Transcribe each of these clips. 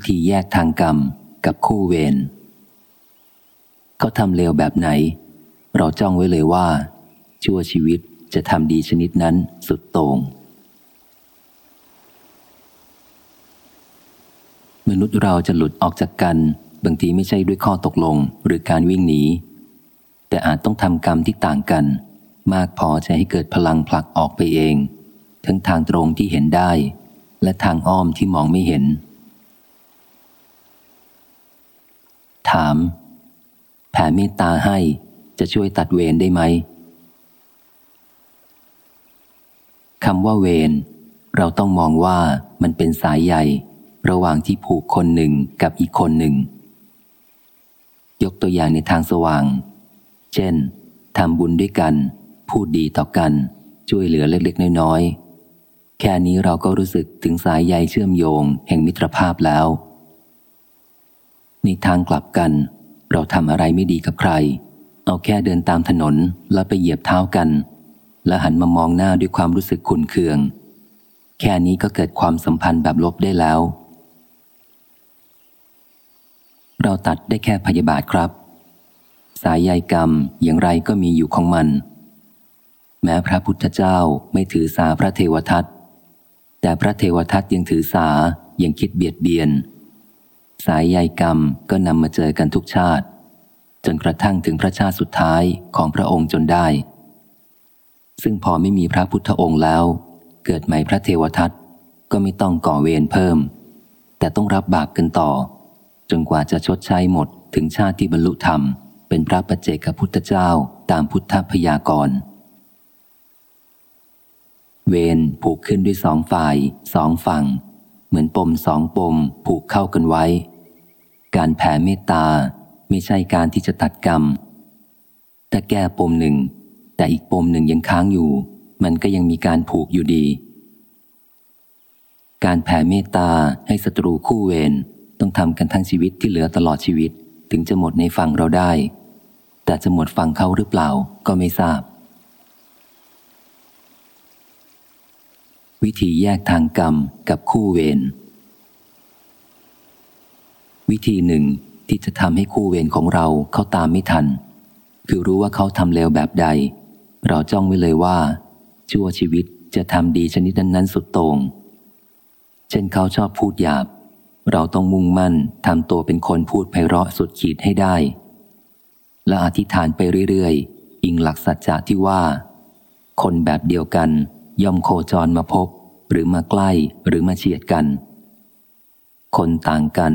วิธีแยกทางกรรมกับคู่เวรเขาทำเลวแบบไหน เราจ้องไว้เลยว่า ชั่วชีวิตจะทำดีชนิดนั้นสุดโต่งมนุษย์เราจะหลุดออกจากกัน บางทีไม่ใช่ด้วยข้อตกลงหรือการวิ่งหนี แต่อาจต้องทำกรรมที่ต่างกัน มากพอจะให้เกิดพลังผลักออกไปเอง ทั้งทางตรงที่เห็นได้ และทางอ้อมที่มองไม่เห็น ถาม แผ่เมตตาให้จะช่วยตัดเวรได้ไหมคำว่าเวรเราต้องมองว่ามันเป็นสายใหญ่ ระหว่างที่ผูกคนหนึ่งกับอีกคนหนึ่ง ยกตัวอย่างในทางสว่าง เช่นทำบุญด้วยกัน พูดดีต่อกัน ช่วยเหลือเล็กๆน้อยๆแค่นี้เราก็รู้สึกถึงสายใยเชื่อมโยงแห่งมิตรภาพแล้ว ในทางกลับกัน เราทำอะไรไม่ดีกับใคร เอาแค่เดินตามถนนแล้วไปเหยียบเท้ากัน และหันมามองหน้าด้วยความรู้สึกขุนเคือง แค่นี้ก็เกิดความสัมพันธ์แบบลบได้แล้ว เราตัดได้แค่พยาบาทครับ สายใยกรรมอย่างไรก็มีอยู่ของมัน แม้พระพุทธเจ้าไม่ถือสาพระเทวทัตแต่พระเทวทัตยังถือสายังคิดเบียดเบียน สายใยกรรมก็นำมาเจอกันทุกชาติ จนกระทั่งถึงพระชาติสุดท้ายของพระองค์จนได้ ซึ่งพอไม่มีพระพุทธองค์แล้ว เกิดใหม่พระเทวทัตก็ไม่ต้องก่อเวรเพิ่ม แต่ต้องรับบาปกันต่อ จนกว่าจะชดใช้หมดถึงชาติที่บรรลุธรรม เป็นพระปัจเจกพุทธเจ้าตามพุทธพยากรณ์เวรผูกขึ้นด้วยสองฝ่ายสองฝั่ง เหมือนปมสองปมผูกเข้ากันไว้ การแผ่เมตตาไม่ใช่การที่จะตัดกรรม แต่แก้ปมหนึ่ง แต่อีกปมหนึ่งยังค้างอยู่ มันก็ยังมีการผูกอยู่ดี การแผ่เมตตาให้ศัตรูคู่เวรต้องทำกันทั้งชีวิตที่เหลือตลอดชีวิต ถึงจะหมดในฝั่งเราได้ แต่จะหมดฝั่งเขาหรือเปล่าก็ไม่ทราบ วิธีแยกทางกรรมกับคู่เวร วิธีหนึ่งที่จะทำให้คู่เวรของเราเขาตามไม่ทัน คือรู้ว่าเขาทำเลวแบบใด เราจ้องไว้เลยว่า ชั่วชีวิตจะทำดีชนิดนั้นสุดโตง่งเช่นเขาชอบพูดหยาบ เราต้องมุ่งมั่นทำตัวเป็นคนพูดไพเราะสุดขีดให้ได้ และอธิษฐานไปเรื่อยๆ อิงหลักสัจจะที่ว่า คนแบบเดียวกัน ย่อมโคจรมาพบ หรือมาใกล้หรือมาเฉียดกัน คนต่างกัน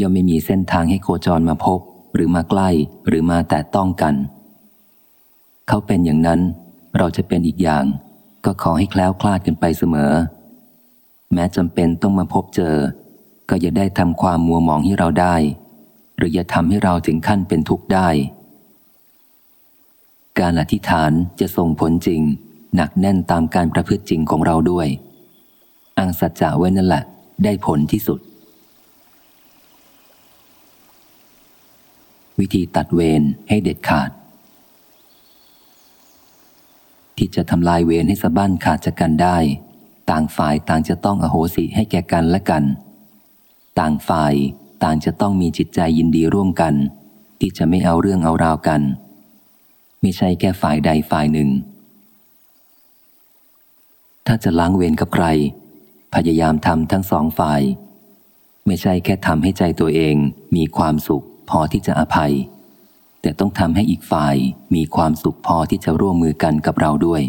ย่อมไม่มีเส้นทางให้โคจรมาพบ หรือมาใกล้หรือมาแต่ต้องกัน เขาเป็นอย่างนั้น เราจะเป็นอีกอย่าง ก็ขอให้แคล้วคลาดกันไปเสมอ แม้จำเป็นต้องมาพบเจอ ก็อย่าได้ทำความมัวหมองให้เราได้ หรืออย่าทำให้เราถึงขั้นเป็นทุกข์ได้การอธิษฐานจะส่งผลจริง หนักแน่นตามการประพฤติจริงของเราด้วย อังสัจจะไว้นั่นแหละ ได้ผลที่สุด วิธีตัดเวรให้เด็ดขาด ที่จะทำลายเวรให้สะบั้นขาดจากกันได้ ต่างฝ่ายต่างจะต้องอโหสิให้แก่กันและกัน ต่างฝ่ายต่างจะต้องมีจิตใจยินดีร่วมกัน ที่จะไม่เอาเรื่องเอาราวกัน ไม่ใช่แค่ฝ่ายใดฝ่ายหนึ่ง ถ้าจะล้างเวรกับใคร พยายามทำทั้งสองฝ่าย ไม่ใช่แค่ทำให้ใจตัวเองมีความสุขพอที่จะอภัย แต่ต้องทำให้อีกฝ่ายมีความสุขพอที่จะร่วมมือกันกับเราด้วย